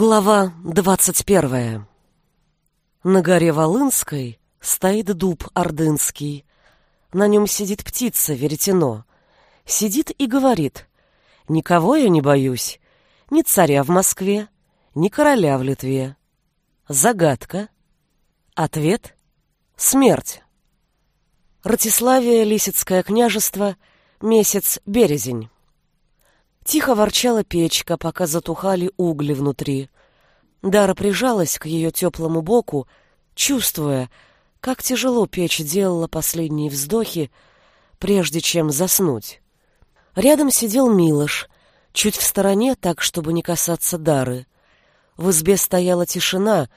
Глава двадцать первая. На горе Волынской стоит дуб ордынский. На нем сидит птица веретено. Сидит и говорит, «Никого я не боюсь, ни царя в Москве, ни короля в Литве». Загадка. Ответ — смерть. Ратиславия, Лисицкое княжество, месяц березень. Тихо ворчала печка, пока затухали угли внутри. Дара прижалась к ее теплому боку, чувствуя, как тяжело печь делала последние вздохи, прежде чем заснуть. Рядом сидел Милош, чуть в стороне, так, чтобы не касаться Дары. В избе стояла тишина,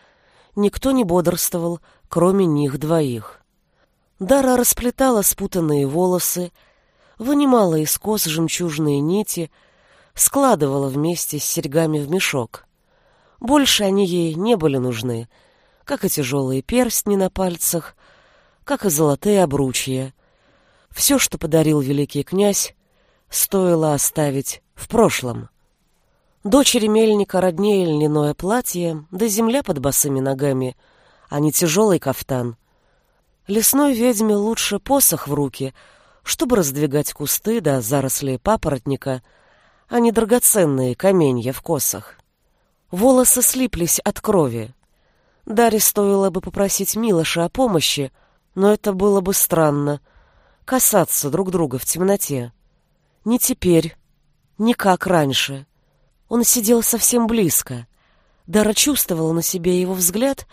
никто не бодрствовал, кроме них двоих. Дара расплетала спутанные волосы, вынимала из кос жемчужные нити — складывала вместе с серьгами в мешок. Больше они ей не были нужны, как и тяжелые перстни на пальцах, как и золотые обручья. Все, что подарил великий князь, стоило оставить в прошлом. Дочери мельника роднее льняное платье, да земля под босыми ногами, а не тяжелый кафтан. Лесной ведьме лучше посох в руки, чтобы раздвигать кусты да заросли папоротника — а не драгоценные каменья в косах. Волосы слиплись от крови. Даре стоило бы попросить Милоша о помощи, но это было бы странно — касаться друг друга в темноте. Не теперь, не как раньше. Он сидел совсем близко. Дара чувствовала на себе его взгляд,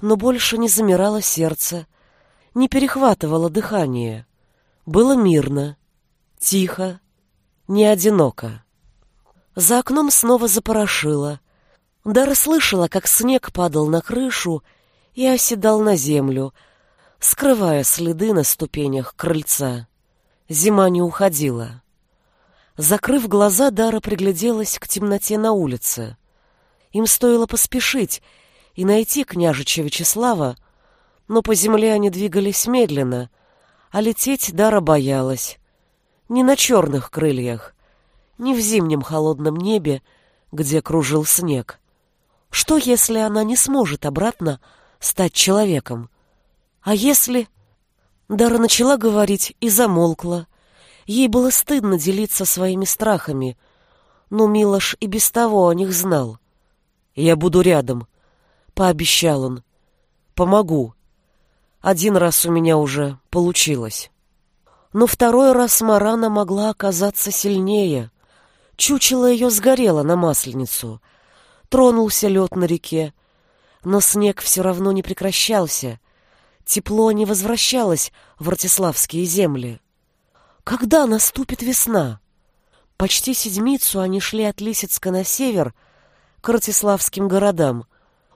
но больше не замирало сердце, не перехватывало дыхание. Было мирно, тихо, не одиноко. За окном снова запорошило. Дара слышала, как снег падал на крышу и оседал на землю, скрывая следы на ступенях крыльца. Зима не уходила. Закрыв глаза, Дара пригляделась к темноте на улице. Им стоило поспешить и найти княжича Вячеслава, но по земле они двигались медленно, а лететь Дара боялась. Не на черных крыльях, не в зимнем холодном небе, где кружил снег. Что, если она не сможет обратно стать человеком? А если... Дара начала говорить и замолкла. Ей было стыдно делиться своими страхами, но Милош и без того о них знал. «Я буду рядом», — пообещал он. «Помогу. Один раз у меня уже получилось». Но второй раз Марана могла оказаться сильнее. Чучело ее сгорело на масленицу. Тронулся лед на реке. Но снег все равно не прекращался. Тепло не возвращалось в Ратиславские земли. Когда наступит весна? Почти седмицу они шли от Лисицка на север, к Ратиславским городам.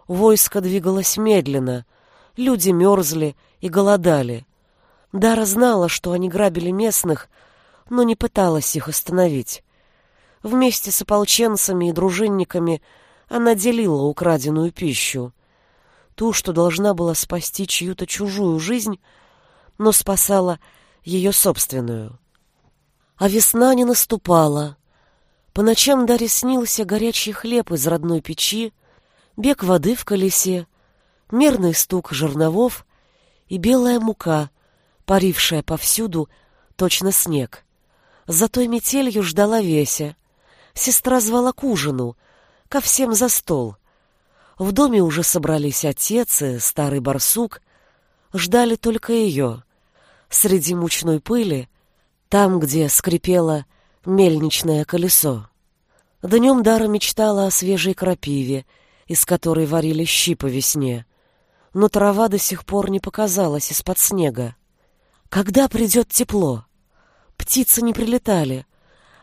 Войско двигалось медленно, люди мерзли и голодали. Дара знала, что они грабили местных, но не пыталась их остановить. Вместе с ополченцами и дружинниками она делила украденную пищу. Ту, что должна была спасти чью-то чужую жизнь, но спасала ее собственную. А весна не наступала. По ночам Даре снился горячий хлеб из родной печи, бег воды в колесе, мерный стук жерновов и белая мука, парившая повсюду, точно снег. За той метелью ждала Веся — Сестра звала к ужину, ко всем за стол. В доме уже собрались отец и старый барсук. Ждали только ее. Среди мучной пыли, там, где скрипело мельничное колесо. Днем Дара мечтала о свежей крапиве, из которой варили щи по весне. Но трава до сих пор не показалась из-под снега. Когда придет тепло? Птицы не прилетали —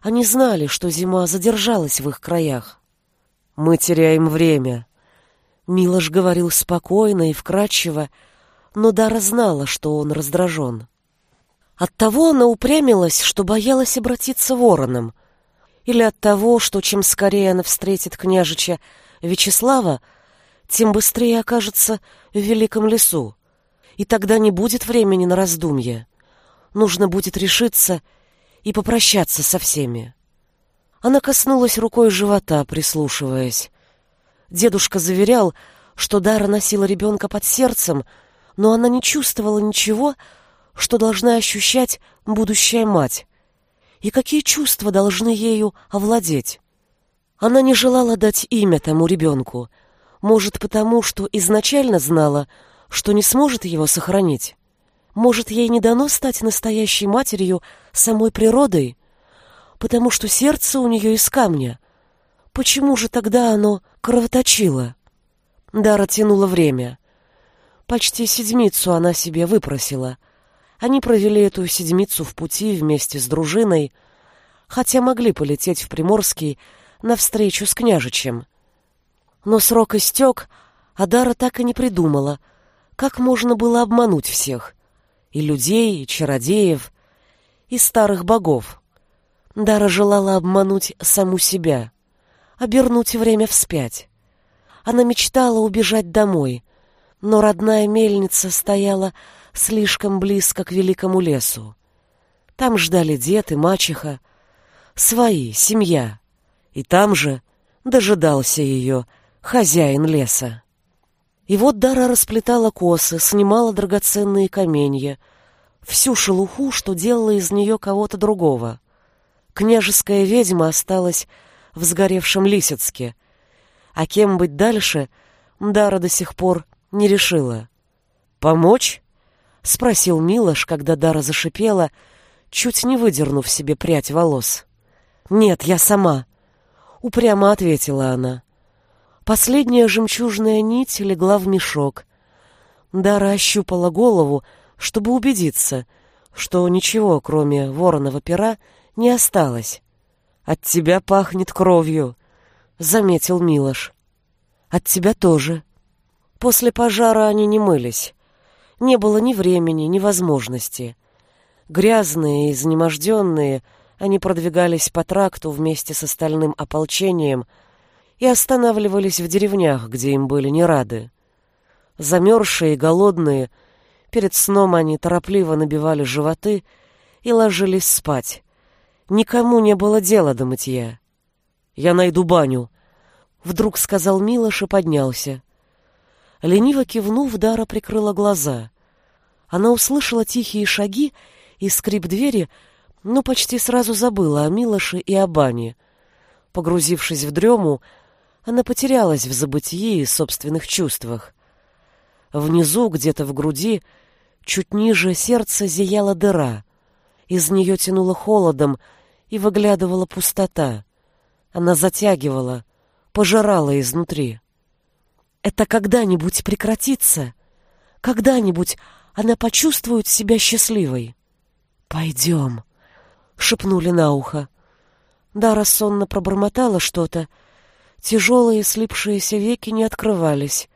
они знали, что зима задержалась в их краях. «Мы теряем время», — Милош говорил спокойно и вкрадчиво, но Дара знала, что он раздражен. Оттого она упрямилась, что боялась обратиться вороном, или от того, что чем скорее она встретит княжича Вячеслава, тем быстрее окажется в великом лесу, и тогда не будет времени на раздумье. Нужно будет решиться и попрощаться со всеми. Она коснулась рукой живота, прислушиваясь. Дедушка заверял, что Дара носила ребенка под сердцем, но она не чувствовала ничего, что должна ощущать будущая мать. И какие чувства должны ею овладеть? Она не желала дать имя тому ребенку, может, потому что изначально знала, что не сможет его сохранить. Может, ей не дано стать настоящей матерью самой природой, потому что сердце у нее из камня. Почему же тогда оно кровоточило? Дара тянула время. Почти седмицу она себе выпросила. Они провели эту седмицу в пути вместе с дружиной, хотя могли полететь в Приморский навстречу с княжичем. Но срок истек, а Дара так и не придумала, как можно было обмануть всех. И людей, и чародеев, и старых богов. Дара желала обмануть саму себя, обернуть время вспять. Она мечтала убежать домой, но родная мельница стояла слишком близко к великому лесу. Там ждали дед и мачеха, свои, семья. И там же дожидался ее хозяин леса. И вот Дара расплетала косы, снимала драгоценные каменья, всю шелуху, что делала из нее кого-то другого. Княжеская ведьма осталась в сгоревшем Лисицке, а кем быть дальше, Дара до сих пор не решила. «Помочь?» — спросил Милош, когда Дара зашипела, чуть не выдернув себе прядь волос. «Нет, я сама», — упрямо ответила она. Последняя жемчужная нить легла в мешок. Дара ощупала голову, чтобы убедиться, что ничего, кроме вороного пера, не осталось. «От тебя пахнет кровью», — заметил Милош. «От тебя тоже». После пожара они не мылись. Не было ни времени, ни возможности. Грязные и изнеможденные, они продвигались по тракту вместе с остальным ополчением и останавливались в деревнях, где им были не рады. Замерзшие и голодные, перед сном они торопливо набивали животы и ложились спать. Никому не было дела до мытья. «Я найду баню», — вдруг сказал Милош и поднялся. Лениво кивнув, Дара прикрыла глаза. Она услышала тихие шаги и скрип двери, но почти сразу забыла о Милоше и о бане. Погрузившись в дрему, она потерялась в забытии и собственных чувствах. Внизу, где-то в груди, чуть ниже сердца зияла дыра. Из нее тянуло холодом и выглядывала пустота. Она затягивала, пожирала изнутри. Это когда-нибудь прекратится? Когда-нибудь она почувствует себя счастливой? «Пойдем», — шепнули на ухо. Дара сонно пробормотала что-то. Тяжелые слипшиеся веки не открывались.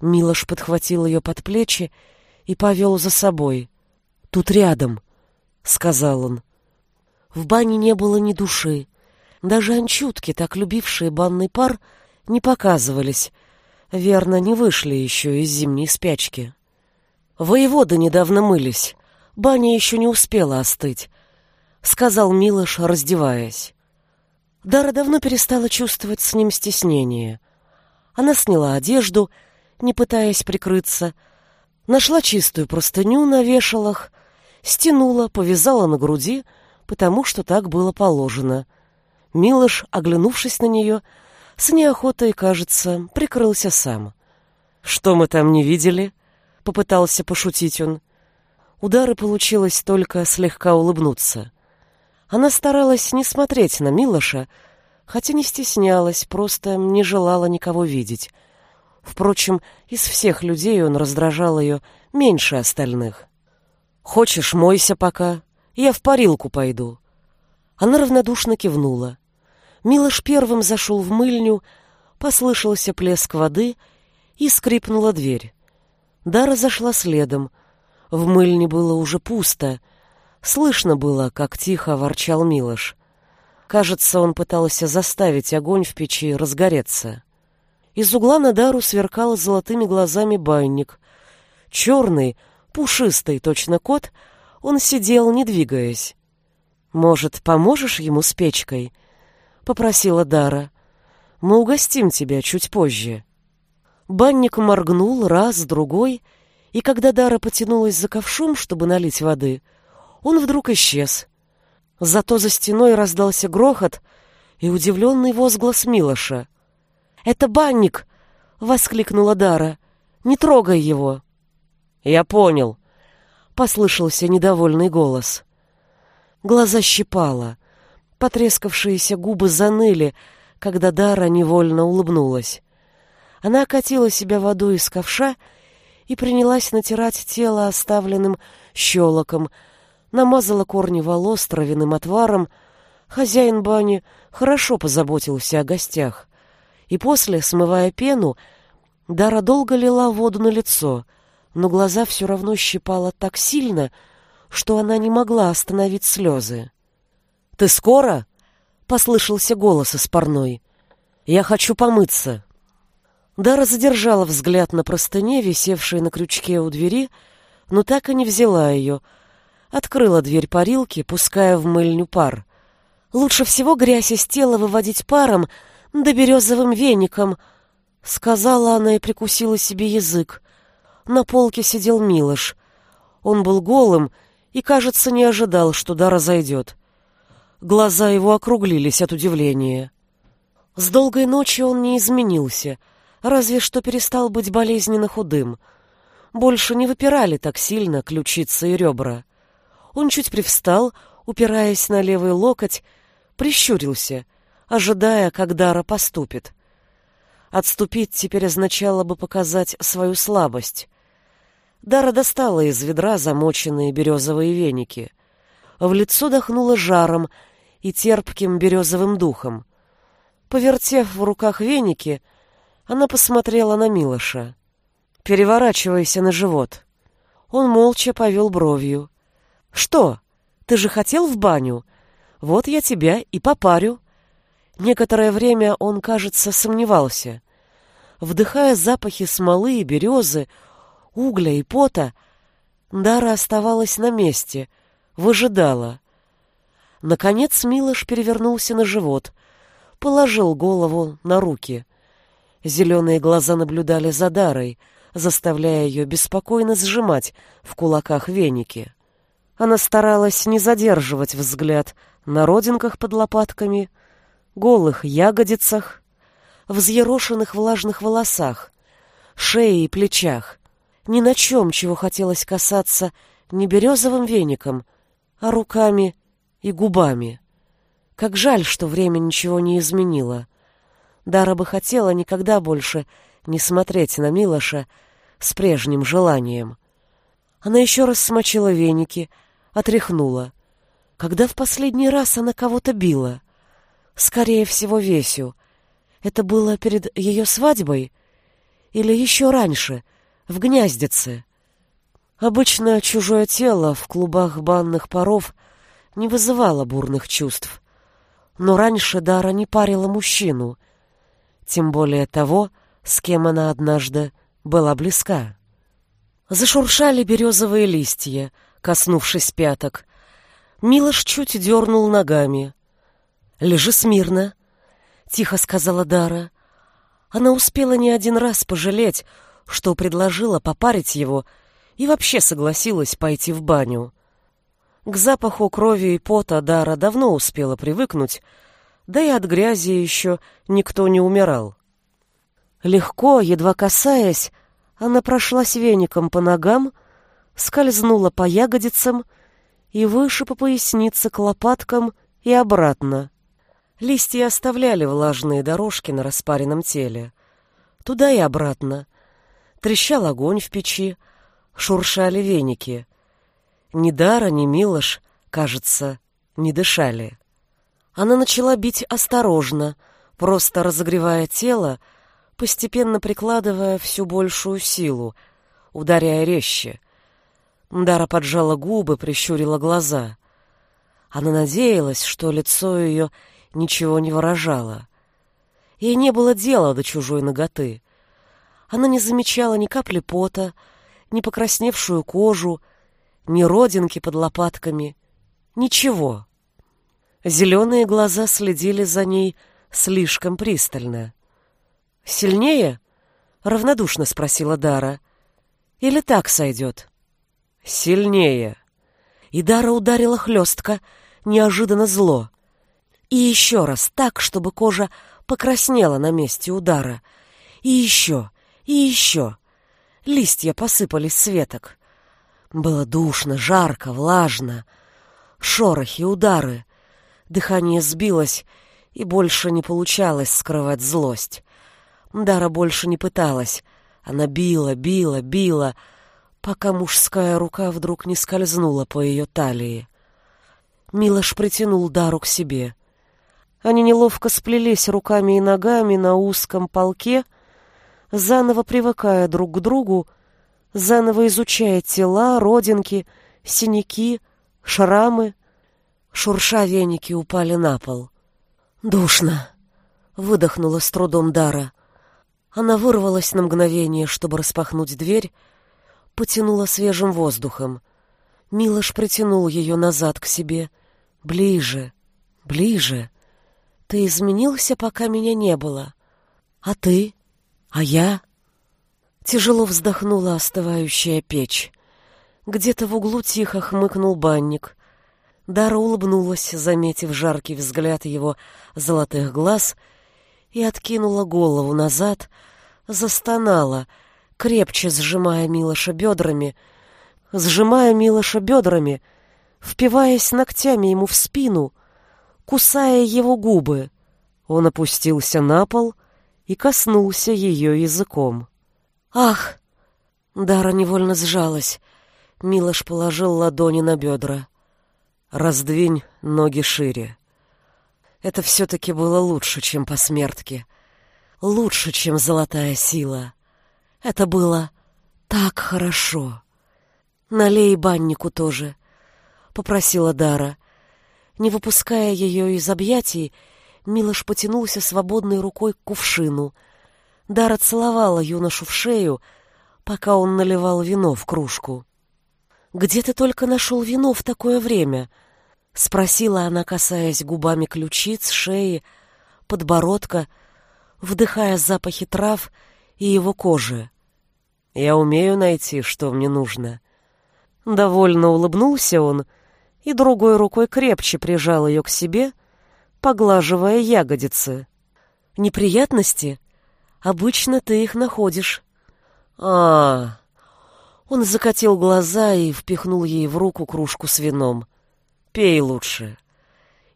Милош подхватил ее под плечи и повел за собой. «Тут рядом», — сказал он. В бане не было ни души. Даже анчутки, так любившие банный пар, не показывались. Верно, не вышли еще из зимней спячки. Воеводы недавно мылись. Баня еще не успела остыть, — сказал Милош, раздеваясь. Дара давно перестала чувствовать с ним стеснение. Она сняла одежду, не пытаясь прикрыться, нашла чистую простыню на вешалах, стянула, повязала на груди — потому что так было положено. Милош, оглянувшись на нее, с неохотой, кажется, прикрылся сам. «Что мы там не видели?» — попытался пошутить он. Удары получилось только слегка улыбнуться. Она старалась не смотреть на Милоша, хотя не стеснялась, просто не желала никого видеть. Впрочем, из всех людей он раздражал ее меньше остальных. «Хочешь, мойся пока», я в парилку пойду. Она равнодушно кивнула. Милош первым зашел в мыльню, послышался плеск воды и скрипнула дверь. Дара зашла следом. В мыльне было уже пусто. Слышно было, как тихо ворчал Милош. Кажется, он пытался заставить огонь в печи разгореться. Из угла на Дару сверкал золотыми глазами байник. Черный, пушистый, точно кот — он сидел, не двигаясь. «Может, поможешь ему с печкой?» — попросила Дара. Мы угостим тебя чуть позже». Банник моргнул раз, другой, и когда Дара потянулась за ковшом, чтобы налить воды, он вдруг исчез. Зато за стеной раздался грохот и удивленный возглас Милоша. «Это банник!» — воскликнула Дара. «Не трогай его!» «Я понял!» — послышался недовольный голос. Глаза щипало. Потрескавшиеся губы заныли, когда Дара невольно улыбнулась. Она окатила себя водой из ковша и принялась натирать тело оставленным щелоком, намазала корни волос травяным отваром. Хозяин бани хорошо позаботился о гостях. И после, смывая пену, Дара долго лила воду на лицо, но глаза все равно щипало так сильно, что она не могла остановить слезы. «Ты скоро?» — послышался голос из парной. «Я хочу помыться». Дара задержала взгляд на простыне, висевшей на крючке у двери, но так и не взяла ее. Открыла дверь парилки, пуская в мыльню пар. «Лучше всего грязь из тела выводить паром, да березовым веником», — сказала она и прикусила себе язык. На полке сидел Милош. Он был голым и, кажется, не ожидал, что Дара зайдет. Глаза его округлились от удивления. С долгой ночи он не изменился, разве что перестал быть болезненно худым. Больше не выпирали так сильно ключицы и ребра. Он чуть привстал, упираясь на левый локоть, прищурился, ожидая, как Дара поступит. Отступить теперь означало бы показать свою слабость. Дара достала из ведра замоченные березовые веники. В лицо дохнуло жаром и терпким березовым духом. Повертев в руках веники, она посмотрела на Милоша. «Переворачивайся на живот». Он молча повел бровью. «Что? Ты же хотел в баню? Вот я тебя и попарю». Некоторое время он, кажется, сомневался. Вдыхая запахи смолы и березы, угля и пота, Дара оставалась на месте, выжидала. Наконец Милош перевернулся на живот, положил голову на руки. Зеленые глаза наблюдали за Дарой, заставляя ее беспокойно сжимать в кулаках веники. Она старалась не задерживать взгляд на родинках под лопатками, голых ягодицах, взъерошенных влажных волосах, шее и плечах, ни на чем, чего хотелось касаться не березовым веником, а руками и губами. Как жаль, что время ничего не изменило. Дара бы хотела никогда больше не смотреть на Милоша с прежним желанием. Она еще раз смочила веники, отряхнула. Когда в последний раз она кого-то била? Скорее всего, Весю. Это было перед ее свадьбой? Или еще раньше, в гнездице. Обычно чужое тело в клубах банных паров не вызывало бурных чувств. Но раньше Дара не парила мужчину, тем более того, с кем она однажды была близка. Зашуршали березовые листья, коснувшись пяток. Милош чуть дернул ногами. «Лежи смирно», — тихо сказала Дара. Она успела не один раз пожалеть, что предложила попарить его и вообще согласилась пойти в баню. К запаху крови и пота Дара давно успела привыкнуть, да и от грязи еще никто не умирал. Легко, едва касаясь, она прошлась веником по ногам, скользнула по ягодицам и выше по пояснице к лопаткам и обратно. Листья оставляли влажные дорожки на распаренном теле. Туда и обратно, Трещал огонь в печи, шуршали веники. Ни Дара, ни Милош, кажется, не дышали. Она начала бить осторожно, просто разогревая тело, постепенно прикладывая всю большую силу, ударяя резче. Дара поджала губы, прищурила глаза. Она надеялась, что лицо ее ничего не выражало. Ей не было дела до чужой ноготы. Она не замечала ни капли пота, ни покрасневшую кожу, ни родинки под лопатками. Ничего. Зеленые глаза следили за ней слишком пристально. «Сильнее?» — равнодушно спросила Дара. «Или так сойдет?» «Сильнее!» И Дара ударила хлестко, неожиданно зло. И еще раз, так, чтобы кожа покраснела на месте удара. И еще, и еще. Листья посыпались с веток. Было душно, жарко, влажно. Шорохи, удары. Дыхание сбилось, и больше не получалось скрывать злость. Дара больше не пыталась. Она била, била, била, пока мужская рука вдруг не скользнула по ее талии. Милош притянул Дару к себе. Они неловко сплелись руками и ногами на узком полке, заново привыкая друг к другу, заново изучая тела, родинки, синяки, шрамы. Шурша веники упали на пол. «Душно!» — выдохнула с трудом Дара. Она вырвалась на мгновение, чтобы распахнуть дверь, потянула свежим воздухом. Милош притянул ее назад к себе. «Ближе, ближе. Ты изменился, пока меня не было. А ты? А я?» Тяжело вздохнула остывающая печь. Где-то в углу тихо хмыкнул банник. Дара улыбнулась, заметив жаркий взгляд его золотых глаз, и откинула голову назад, застонала, крепче сжимая Милоша бедрами, сжимая Милоша бедрами, впиваясь ногтями ему в спину, кусая его губы. Он опустился на пол и коснулся ее языком. «Ах!» Дара невольно сжалась. Милош положил ладони на бедра. «Раздвинь ноги шире». Это все-таки было лучше, чем по смертке. Лучше, чем золотая сила. Это было так хорошо. Налей баннику тоже, — попросила Дара. Не выпуская ее из объятий, Милош потянулся свободной рукой к кувшину — Дара целовала юношу в шею, пока он наливал вино в кружку. «Где ты только нашел вино в такое время?» — спросила она, касаясь губами ключиц, шеи, подбородка, вдыхая запахи трав и его кожи. «Я умею найти, что мне нужно». Довольно улыбнулся он и другой рукой крепче прижал ее к себе, поглаживая ягодицы. «Неприятности?» Обычно ты их находишь. А, -а, -а. Он закатил глаза и впихнул ей в руку кружку с вином. Пей лучше.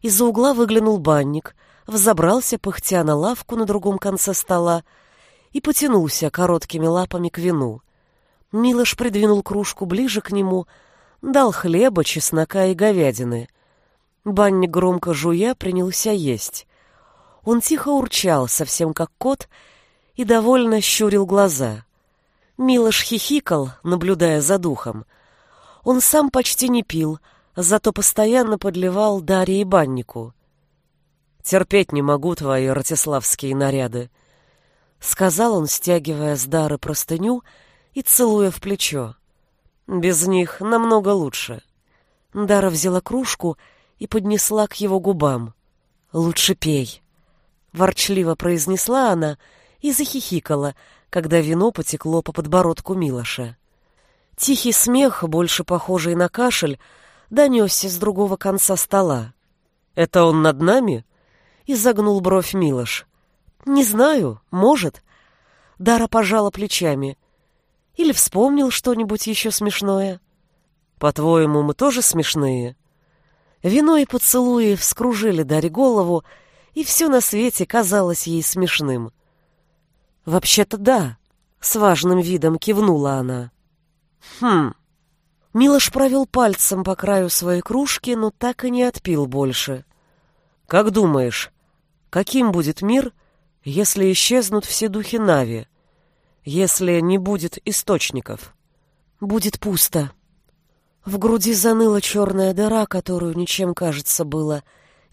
Из-за угла выглянул банник, взобрался пыхтя на лавку на другом конце стола и потянулся короткими лапами к вину. Милош придвинул кружку ближе к нему, дал хлеба, чеснока и говядины. Банник громко жуя принялся есть. Он тихо урчал, совсем как кот, и довольно щурил глаза. Милош хихикал, наблюдая за духом. Он сам почти не пил, зато постоянно подливал Дарье и баннику. «Терпеть не могу твои ратиславские наряды», — сказал он, стягивая с Дары простыню и целуя в плечо. «Без них намного лучше». Дара взяла кружку и поднесла к его губам. «Лучше пей», — ворчливо произнесла она, — и захихикала, когда вино потекло по подбородку Милоша. Тихий смех, больше похожий на кашель, донесся с другого конца стола. «Это он над нами?» — изогнул бровь Милош. «Не знаю, может». Дара пожала плечами. «Или вспомнил что-нибудь еще смешное?» «По-твоему, мы тоже смешные?» Вино и поцелуи вскружили Даре голову, и все на свете казалось ей смешным. «Вообще-то да», — с важным видом кивнула она. «Хм». Милош провел пальцем по краю своей кружки, но так и не отпил больше. «Как думаешь, каким будет мир, если исчезнут все духи Нави, если не будет источников?» «Будет пусто». В груди заныла черная дыра, которую ничем, кажется, было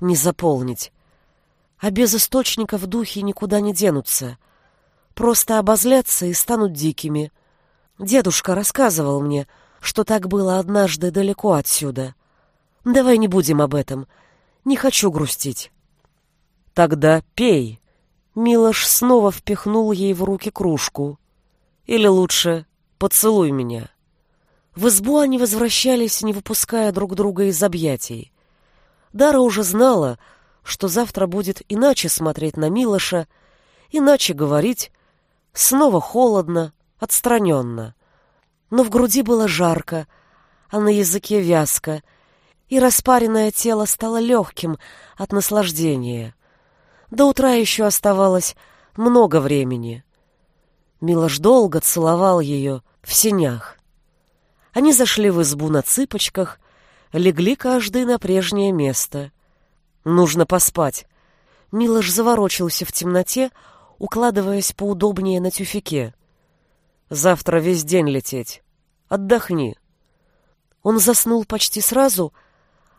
не заполнить. А без источников духи никуда не денутся — просто обозлятся и станут дикими. Дедушка рассказывал мне, что так было однажды далеко отсюда. Давай не будем об этом. Не хочу грустить. Тогда пей. Милош снова впихнул ей в руки кружку. Или лучше, поцелуй меня. В избу они возвращались, не выпуская друг друга из объятий. Дара уже знала, что завтра будет иначе смотреть на Милоша, иначе говорить, снова холодно, отстраненно. Но в груди было жарко, а на языке вязко, и распаренное тело стало легким от наслаждения. До утра еще оставалось много времени. Милош долго целовал ее в сенях. Они зашли в избу на цыпочках, легли каждый на прежнее место. Нужно поспать. Милош заворочился в темноте, укладываясь поудобнее на тюфике. Завтра весь день лететь. Отдохни. Он заснул почти сразу,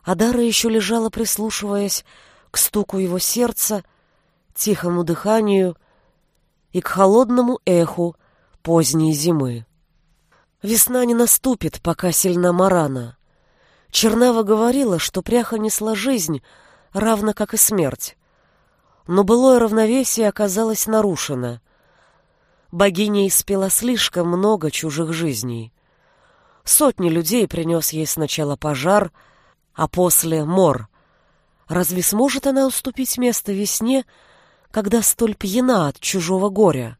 а Дара еще лежала, прислушиваясь к стуку его сердца, тихому дыханию и к холодному эху поздней зимы. Весна не наступит, пока сильна Марана. Чернава говорила, что пряха несла жизнь, равно как и смерть. Но былое равновесие оказалось нарушено. Богиня испела слишком много чужих жизней. Сотни людей принес ей сначала пожар, а после мор. Разве сможет она уступить место весне, когда столь пьяна от чужого горя?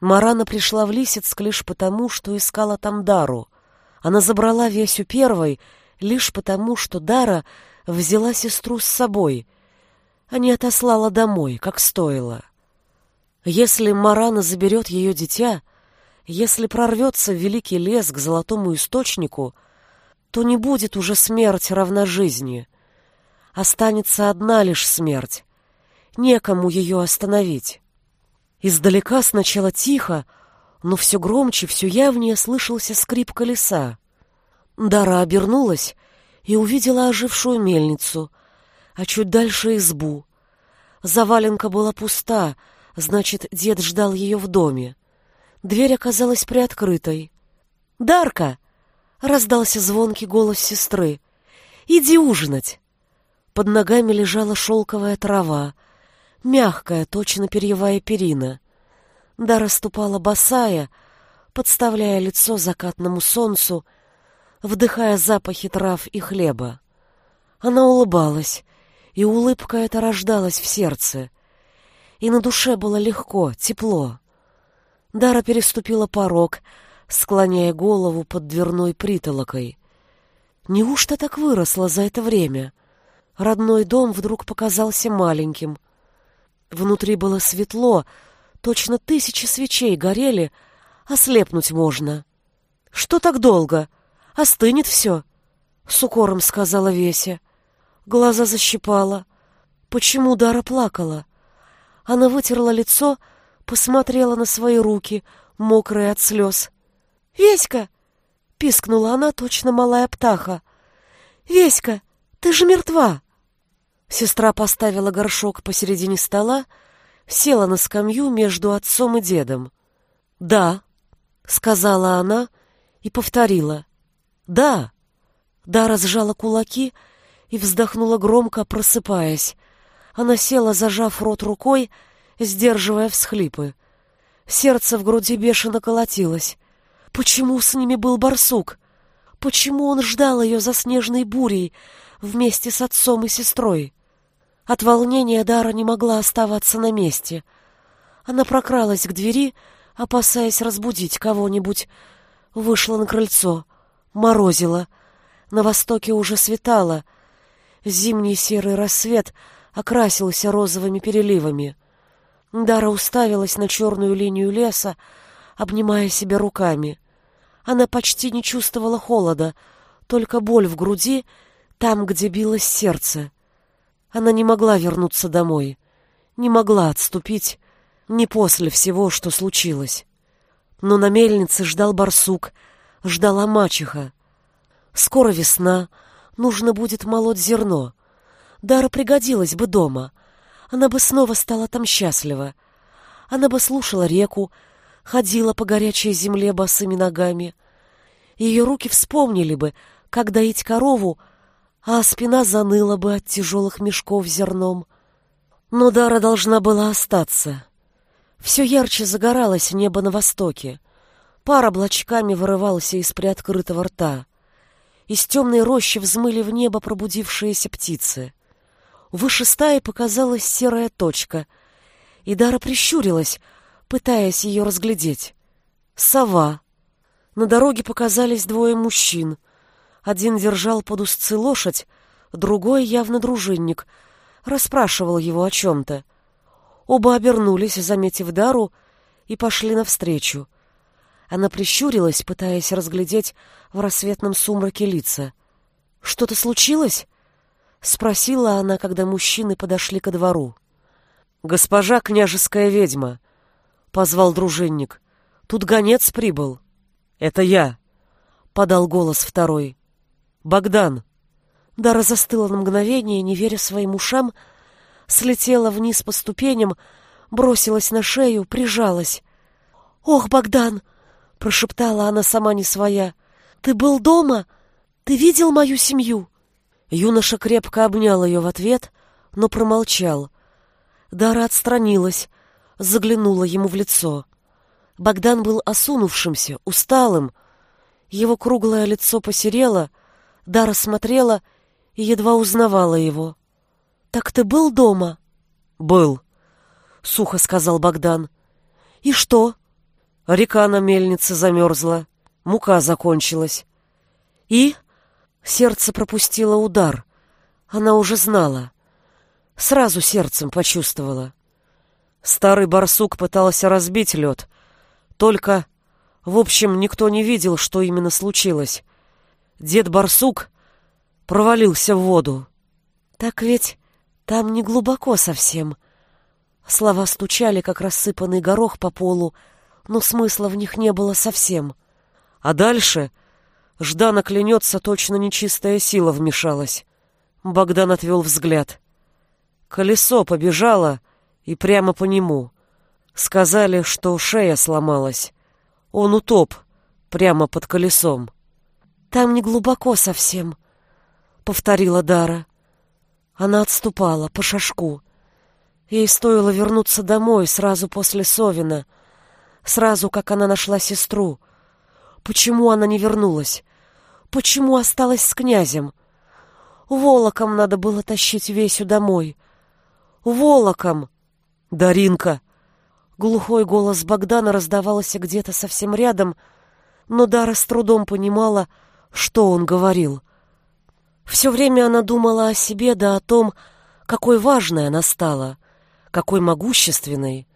Марана пришла в Лисицк лишь потому, что искала там Дару. Она забрала Весю первой лишь потому, что Дара взяла сестру с собой, а не отослала домой, как стоило. Если Марана заберет ее дитя, если прорвется в великий лес к золотому источнику, то не будет уже смерть равна жизни. Останется одна лишь смерть. Некому ее остановить. Издалека сначала тихо, но все громче, все явнее слышался скрип колеса. Дара обернулась и увидела ожившую мельницу, а чуть дальше избу. Заваленка была пуста, значит, дед ждал ее в доме. Дверь оказалась приоткрытой. «Дарка!» — раздался звонкий голос сестры. «Иди ужинать!» Под ногами лежала шелковая трава, мягкая, точно перьевая перина. Дара ступала босая, подставляя лицо закатному солнцу, вдыхая запахи трав и хлеба. Она улыбалась, и улыбка эта рождалась в сердце. И на душе было легко, тепло. Дара переступила порог, склоняя голову под дверной притолокой. Неужто так выросла за это время? Родной дом вдруг показался маленьким — Внутри было светло, точно тысячи свечей горели, ослепнуть можно. «Что так долго? Остынет все», — с укором сказала Веся. Глаза защипала. Почему Дара плакала? Она вытерла лицо, посмотрела на свои руки, мокрые от слез. «Веська!» — пискнула она, точно малая птаха. «Веська, ты же мертва!» Сестра поставила горшок посередине стола, села на скамью между отцом и дедом. «Да», — сказала она и повторила. «Да». Дара сжала кулаки и вздохнула громко, просыпаясь. Она села, зажав рот рукой, сдерживая всхлипы. Сердце в груди бешено колотилось. Почему с ними был барсук? Почему он ждал ее за снежной бурей вместе с отцом и сестрой? От волнения Дара не могла оставаться на месте. Она прокралась к двери, опасаясь разбудить кого-нибудь. Вышла на крыльцо. Морозила. На востоке уже светало. Зимний серый рассвет окрасился розовыми переливами. Дара уставилась на черную линию леса, обнимая себя руками. Она почти не чувствовала холода, только боль в груди, там, где билось сердце. Она не могла вернуться домой, не могла отступить, не после всего, что случилось. Но на мельнице ждал барсук, ждала мачеха. Скоро весна, нужно будет молоть зерно. Дара пригодилась бы дома, она бы снова стала там счастлива. Она бы слушала реку, ходила по горячей земле босыми ногами. Ее руки вспомнили бы, как доить корову, а спина заныла бы от тяжелых мешков зерном. Но Дара должна была остаться. Все ярче загоралось небо на востоке. Пар облачками вырывался из приоткрытого рта. Из темной рощи взмыли в небо пробудившиеся птицы. Выше стаи показалась серая точка, и Дара прищурилась, пытаясь ее разглядеть. Сова. На дороге показались двое мужчин. Один держал под узцы лошадь, другой, явно дружинник, расспрашивал его о чем-то. Оба обернулись, заметив Дару, и пошли навстречу. Она прищурилась, пытаясь разглядеть в рассветном сумраке лица. «Что-то случилось?» — спросила она, когда мужчины подошли ко двору. «Госпожа княжеская ведьма», — позвал дружинник. «Тут гонец прибыл». «Это я», — подал голос второй. «Богдан». Дара застыла на мгновение, не веря своим ушам, слетела вниз по ступеням, бросилась на шею, прижалась. «Ох, Богдан!» — прошептала она сама не своя. «Ты был дома? Ты видел мою семью?» Юноша крепко обнял ее в ответ, но промолчал. Дара отстранилась, заглянула ему в лицо. Богдан был осунувшимся, усталым. Его круглое лицо посерело, Дара смотрела и едва узнавала его. «Так ты был дома?» «Был», — сухо сказал Богдан. «И что?» Река на мельнице замерзла, мука закончилась. И сердце пропустило удар. Она уже знала. Сразу сердцем почувствовала. Старый барсук пытался разбить лед. Только, в общем, никто не видел, что именно случилось. Дед барсук провалился в воду. Так ведь там не глубоко совсем. Слова стучали, как рассыпанный горох по полу, но смысла в них не было совсем. А дальше Ждана клянется, точно нечистая сила вмешалась. Богдан отвел взгляд. Колесо побежало и прямо по нему. Сказали, что шея сломалась. Он утоп прямо под колесом. «Там не глубоко совсем», — повторила Дара. Она отступала по шажку. Ей стоило вернуться домой сразу после Совина — сразу как она нашла сестру. Почему она не вернулась? Почему осталась с князем? Волоком надо было тащить Весю домой. Волоком! Даринка! Глухой голос Богдана раздавался где-то совсем рядом, но Дара с трудом понимала, что он говорил. Все время она думала о себе да о том, какой важной она стала, какой могущественной.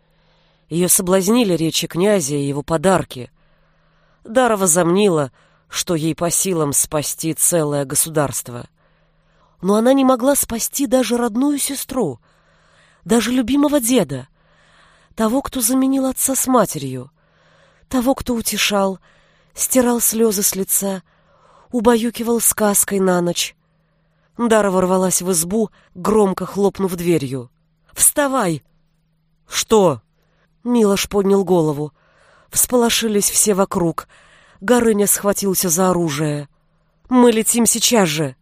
Ее соблазнили речи князя и его подарки. Дара возомнила, что ей по силам спасти целое государство. Но она не могла спасти даже родную сестру, даже любимого деда, того, кто заменил отца с матерью, того, кто утешал, стирал слезы с лица, убаюкивал сказкой на ночь. Дара ворвалась в избу, громко хлопнув дверью. «Вставай!» «Что?» Милош поднял голову. Всполошились все вокруг. Горыня схватился за оружие. «Мы летим сейчас же!»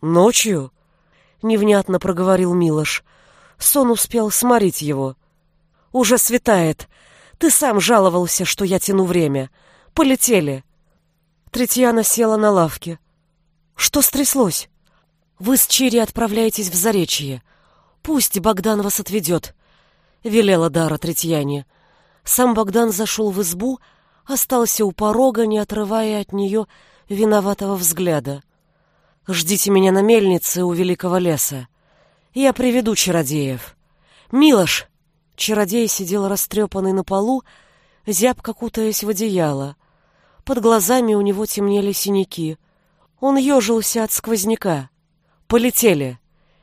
«Ночью?» — невнятно проговорил Милош. Сон успел сморить его. «Уже светает. Ты сам жаловался, что я тяну время. Полетели!» Третьяна села на лавке. «Что стряслось?» «Вы с Чири отправляетесь в Заречье. Пусть Богдан вас отведет велела Дара Третьяне. Сам Богдан зашел в избу, остался у порога, не отрывая от нее виноватого взгляда. «Ждите меня на мельнице у великого леса. Я приведу чародеев. Милош!» Чародей сидел растрепанный на полу, зябко кутаясь в одеяло. Под глазами у него темнели синяки. Он ежился от сквозняка. «Полетели!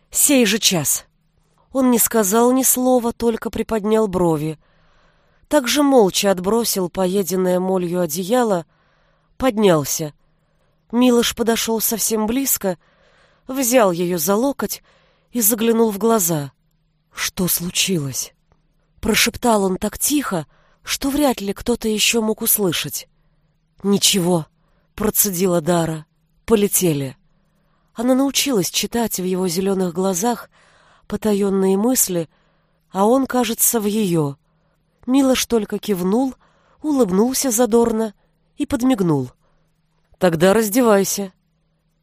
Сей же час!» Он не сказал ни слова, только приподнял брови. Так же молча отбросил поеденное молью одеяло, поднялся. Милош подошел совсем близко, взял ее за локоть и заглянул в глаза. «Что случилось?» Прошептал он так тихо, что вряд ли кто-то еще мог услышать. «Ничего», — процедила Дара. «Полетели». Она научилась читать в его зеленых глазах — потаенные мысли, а он, кажется, в ее. Милош только кивнул, улыбнулся задорно и подмигнул. «Тогда раздевайся».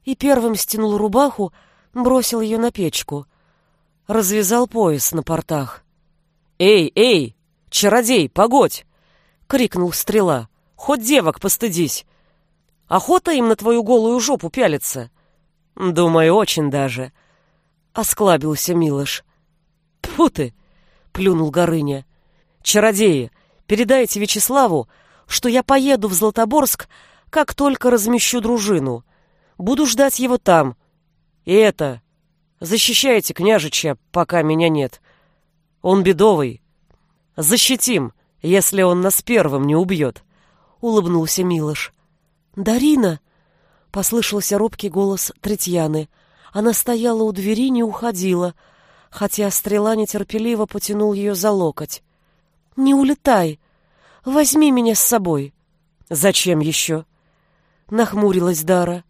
И первым стянул рубаху, бросил ее на печку. Развязал пояс на портах. «Эй, эй, чародей, погодь!» — крикнул стрела. «Хоть девок постыдись! Охота им на твою голую жопу пялиться!» «Думаю, очень даже!» — осклабился Милош. «Тьфу ты!» — плюнул Горыня. «Чародеи, передайте Вячеславу, что я поеду в Златоборск, как только размещу дружину. Буду ждать его там. И это... Защищайте княжича, пока меня нет. Он бедовый. Защитим, если он нас первым не убьет», — улыбнулся Милош. «Дарина!» — послышался робкий голос Третьяны. Она стояла у двери, не уходила, хотя стрела нетерпеливо потянул ее за локоть. «Не улетай! Возьми меня с собой!» «Зачем еще?» — нахмурилась Дара.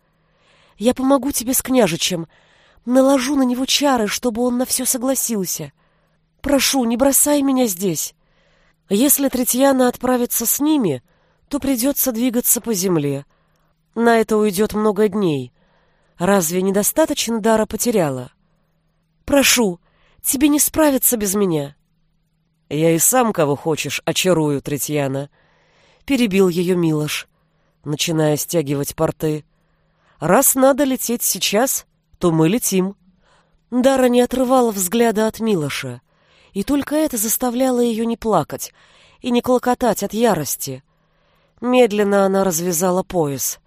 «Я помогу тебе с княжичем, наложу на него чары, чтобы он на все согласился. Прошу, не бросай меня здесь. Если Третьяна отправится с ними, то придется двигаться по земле. На это уйдет много дней. Разве недостаточно дара потеряла? Прошу, тебе не справиться без меня. Я и сам, кого хочешь, очарую, Третьяна. Перебил ее Милош, начиная стягивать порты. Раз надо лететь сейчас, то мы летим. Дара не отрывала взгляда от Милоша, и только это заставляло ее не плакать и не клокотать от ярости. Медленно она развязала пояс.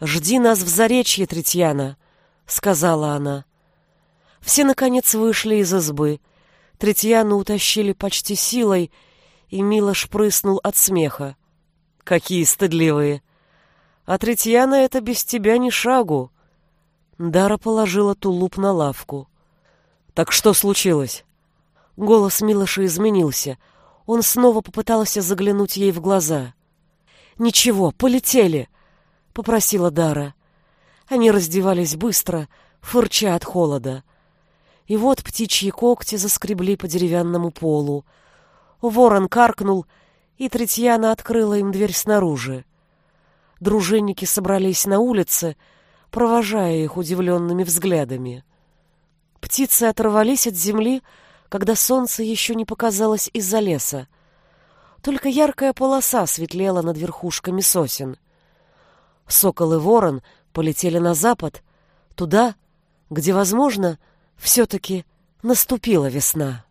«Жди нас в Заречье, Третьяна», — сказала она. Все, наконец, вышли из избы. Третьяну утащили почти силой, и Милош прыснул от смеха. «Какие стыдливые! А Третьяна это без тебя ни шагу!» Дара положила тулуп на лавку. «Так что случилось?» Голос Милоша изменился. Он снова попытался заглянуть ей в глаза. «Ничего, полетели!» — попросила Дара. Они раздевались быстро, фырча от холода. И вот птичьи когти заскребли по деревянному полу. Ворон каркнул, и Третьяна открыла им дверь снаружи. Дружинники собрались на улице, провожая их удивленными взглядами. Птицы оторвались от земли, когда солнце еще не показалось из-за леса. Только яркая полоса светлела над верхушками сосен. Сокол и ворон полетели на запад, туда, где, возможно, все-таки наступила весна.